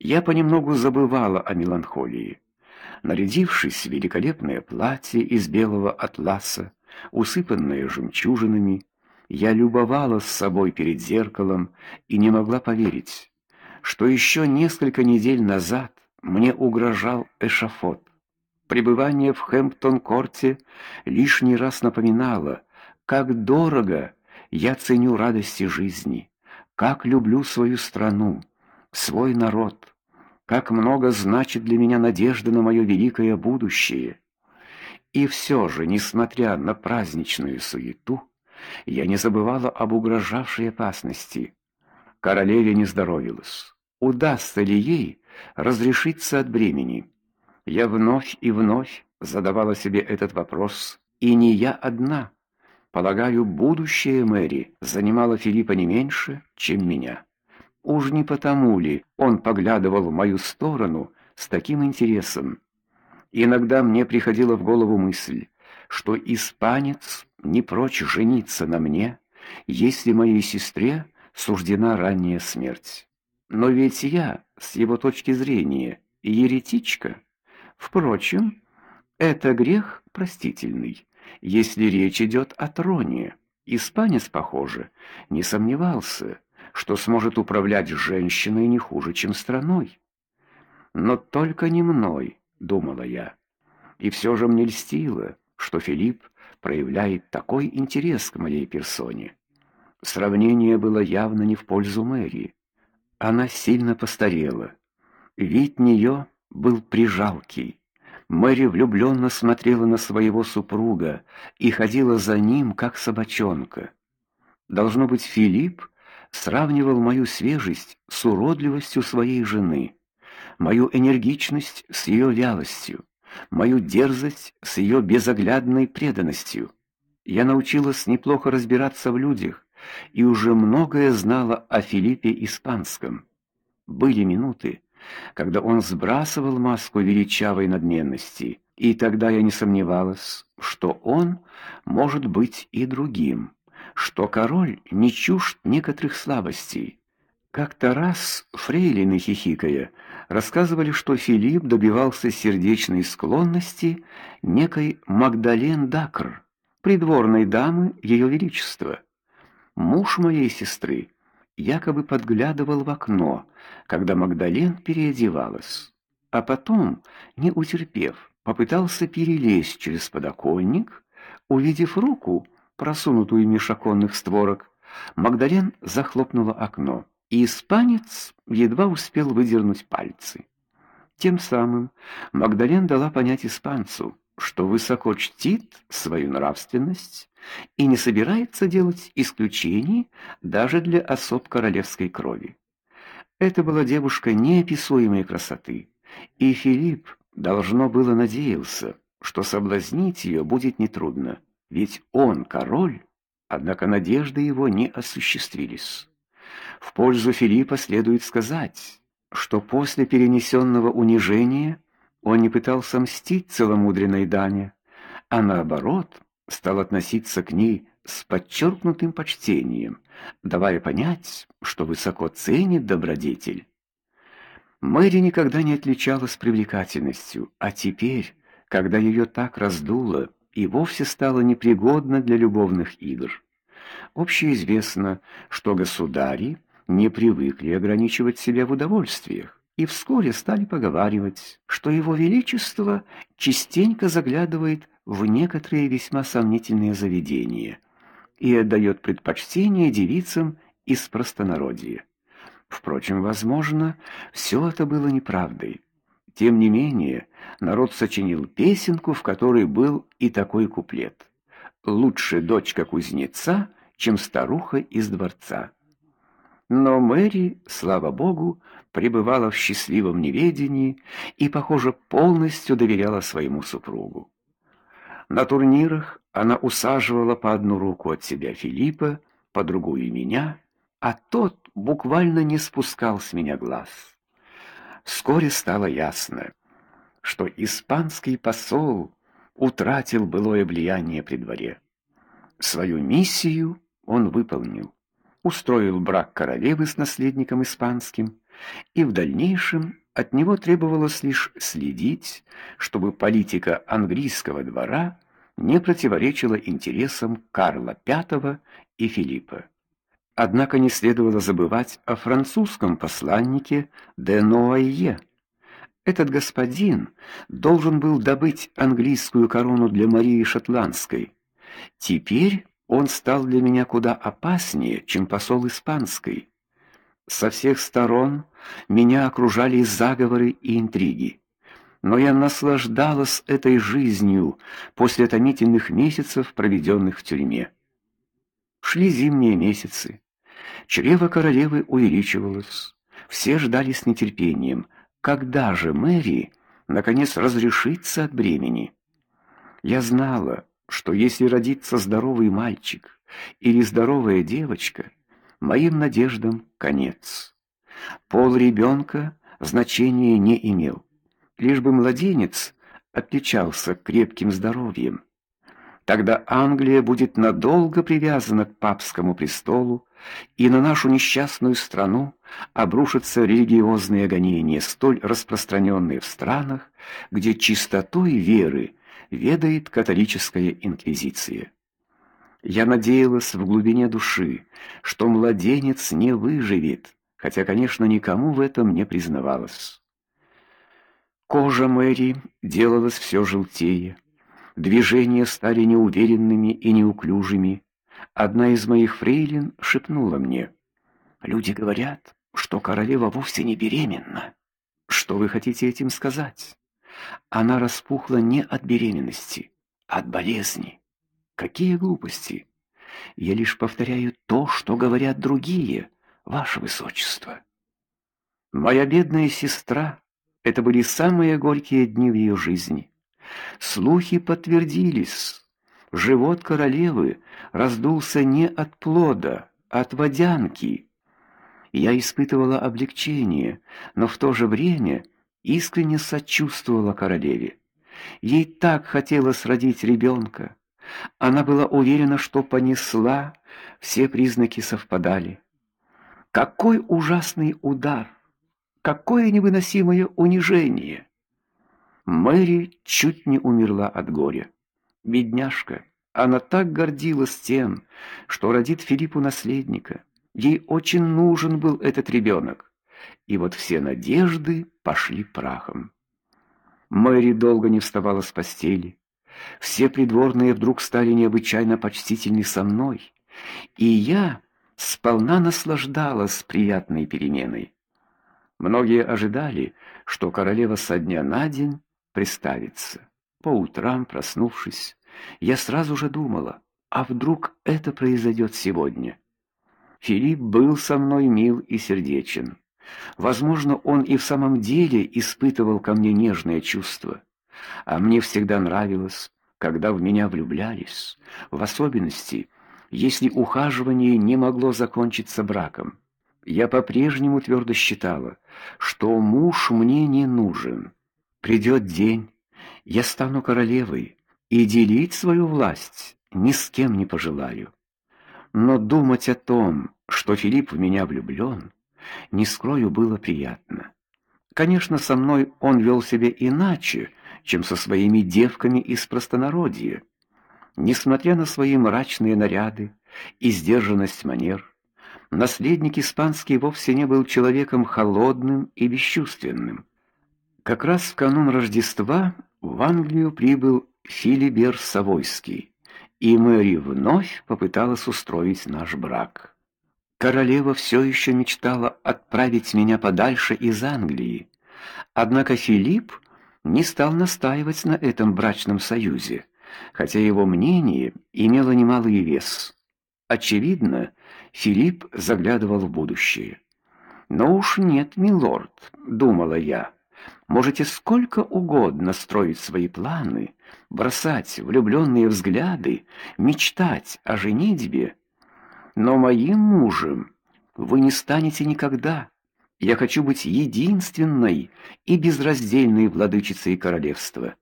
Я понемногу забывала о меланхолии. Нарядившись в великолепное платье из белого атласа, усыпанное жемчужинами, я любовалась собой перед зеркалом и не могла поверить, что еще несколько недель назад мне угрожал эшафот. Пребывание в Хэмптон-корте лишний раз напоминало, как дорого я ценю радости жизни, как люблю свою страну, свой народ, как много значит для меня надежда на мое великое будущее. И все же, несмотря на праздничную суету, я не забывала об угрожавшей опасности. Королеве не здоровилась. Удастся ли ей разрешиться от бремени? Я вновь и вновь задавала себе этот вопрос, и не я одна. Полагаю, будущее Мэри занимало Филиппа не меньше, чем меня. Уж не потому ли он поглядывал в мою сторону с таким интересом? Иногда мне приходила в голову мысль, что испанец не прочь жениться на мне, если моей сестре суждена ранняя смерть. Но ведь я, с его точки зрения, еретичка. Впрочем, это грех простительный, если речь идет о троне. Испанец, похоже, не сомневался, что сможет управлять женщиной не хуже, чем страной. Но только не мной, думала я. И все же мне льстило, что Филипп проявляет такой интерес к моей персоне. Сравнение было явно не в пользу Мэри. Она сильно постарела. Вид нее был прижалкий. Мэри влюбленно смотрела на своего супруга и ходила за ним как собачонка. Должно быть, Филипп сравнивал мою свежесть с уродливостью своей жены, мою энергичность с ее вялостью, мою дерзость с ее безоглядной преданностью. Я научилась неплохо разбираться в людях и уже многое знала о Филиппе Испанском. Были минуты, когда он сбрасывал маску величавой надменности, и тогда я не сомневалась, что он может быть и другим, что король не чужд некоторых слабостей. Как-то раз фрейлины хихикая рассказывали, что Филипп добивался сердечной склонности некой Магдален Дакр, придворной дамы ее величества. Муж моей сестры якобы подглядывал в окно, когда Магдален переодевалась, а потом, не утерпев, попытался перелезть через подоконник, увидев руку, просунутую меж оконных створок, Магдален захлопнула окно, и испанец едва успел выдернуть пальцы. Тем самым Магдален дала понять испанцу, что высоко чтит свою нравственность и не собирается делать исключений даже для особ королевской крови. Это была девушка неописуемой красоты, и Филипп должно было надеяться, что соблазнить ее будет нетрудно, ведь он король, однако надежды его не осуществились. В пользу Филиппа следует сказать, что после перенесенного унижения он не пытался мстить целомудренной даме, а наоборот, стал относиться к ней с подчеркнутым почтением, давая понять, что высоко ценит добродетель. Мэри никогда не отличалась привлекательностью, а теперь, когда ее так раздуло, и вовсе стала непригодна для любовных игр. Общеизвестно, что государи не привыкли ограничивать себя в удовольствиях и вскоре стали поговаривать, что его величество частенько заглядывает в некоторые весьма сомнительные заведения и отдает предпочтение девицам из простонародья. Впрочем, возможно, все это было неправдой. Тем не менее, народ сочинил песенку, в которой был и такой куплет: "Лучше дочка кузнеца, чем старуха из дворца". Но Мэри, слава богу, пребывала в счастливом неведении и, похоже, полностью доверяла своему супругу. На турнирах она усаживала по одну руку от себя Филиппа, по другую меня, а тот буквально не спускал с меня глаз. Вскоре стало ясно, что испанский посол утратил былое влияние при дворе. Свою миссию он выполнил устроил брак королевы с наследником испанским и в дальнейшем от него требовалось лишь следить, чтобы политика английского двора не противоречила интересам Карла V и Филиппа. Однако не следовало забывать о французском посланнике де Ноайе. Этот господин должен был добыть английскую корону для Марии Шотландской. Теперь он стал для меня куда опаснее, чем посол испанской. Со всех сторон меня окружали заговоры и интриги. Но я наслаждалась этой жизнью после томительных месяцев, проведенных в тюрьме. Шли зимние месяцы. Чрево королевы увеличивалось. Все ждали с нетерпением, когда же Мэри наконец разрешится от бремени. Я знала, что если родится здоровый мальчик или здоровая девочка, моим надеждам конец. Пол ребенка значения не имел, лишь бы младенец отличался крепким здоровьем. Тогда Англия будет надолго привязана к папскому престолу, и на нашу несчастную страну обрушатся религиозные гонения, столь распространенные в странах, где чистотой веры ведает католическая инквизиция. Я надеялась в глубине души, что младенец не выживет, хотя, конечно, никому в этом не признавалась. Кожа Мэри делалась все желтее. Движения стали неуверенными и неуклюжими. Одна из моих фрейлин шепнула мне: "Люди говорят, что королева вовсе не беременна. Что вы хотите этим сказать? Она распухла не от беременности, а от болезни. Какие глупости? Я лишь повторяю то, что говорят другие, ваше высочество. Моя бедная сестра это были самые горькие дни в ее жизни. Слухи подтвердились. Живот королевы раздулся не от плода, а от водянки. Я испытывала облегчение, но в то же время искренне сочувствовала королеве. Ей так хотелось родить ребенка. Она была уверена, что понесла, все признаки совпадали. Какой ужасный удар! Какое невыносимое унижение! Мэри чуть не умерла от горя. Бедняжка, она так гордилась тем, что родит Филиппу наследника. Ей очень нужен был этот ребенок. И вот все надежды пошли прахом. Мэри долго не вставала с постели. Все придворные вдруг стали необычайно почтительны со мной, и я сполна наслаждалась приятной переменой. Многие ожидали, что королева со дня на день приставится. По утрам, проснувшись, я сразу же думала, а вдруг это произойдет сегодня? Филипп был со мной мил и сердечен. Возможно, он и в самом деле испытывал ко мне нежное чувство. А мне всегда нравилось, когда в меня влюблялись, в особенности, если ухаживание не могло закончиться браком. Я по-прежнему твердо считала, что муж мне не нужен. Придет день, я стану королевой и делить свою власть ни с кем не пожелаю. Но думать о том, что Филипп в меня влюблен, не скрою, было приятно. Конечно, со мной он вел себя иначе, чем со своими девками из простонародья. Несмотря на свои мрачные наряды и сдержанность манер, наследник испанский вовсе не был человеком холодным и бесчувственным. Как раз в канун Рождества в Англию прибыл Филибер Савойский, и Мэри вновь попыталась устроить наш брак. Королева все еще мечтала отправить меня подальше из Англии. Однако Филипп не стал настаивать на этом брачном союзе, хотя его мнение имело немалый вес. Очевидно, Филипп заглядывал в будущее. Но уж нет, милорд, думала я. Можете сколько угодно строить свои планы, бросать влюбленные взгляды, мечтать о женитьбе, но моим мужем вы не станете никогда. Я хочу быть единственной и безраздельной владычицей королевства.